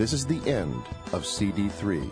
This is the end of CD3.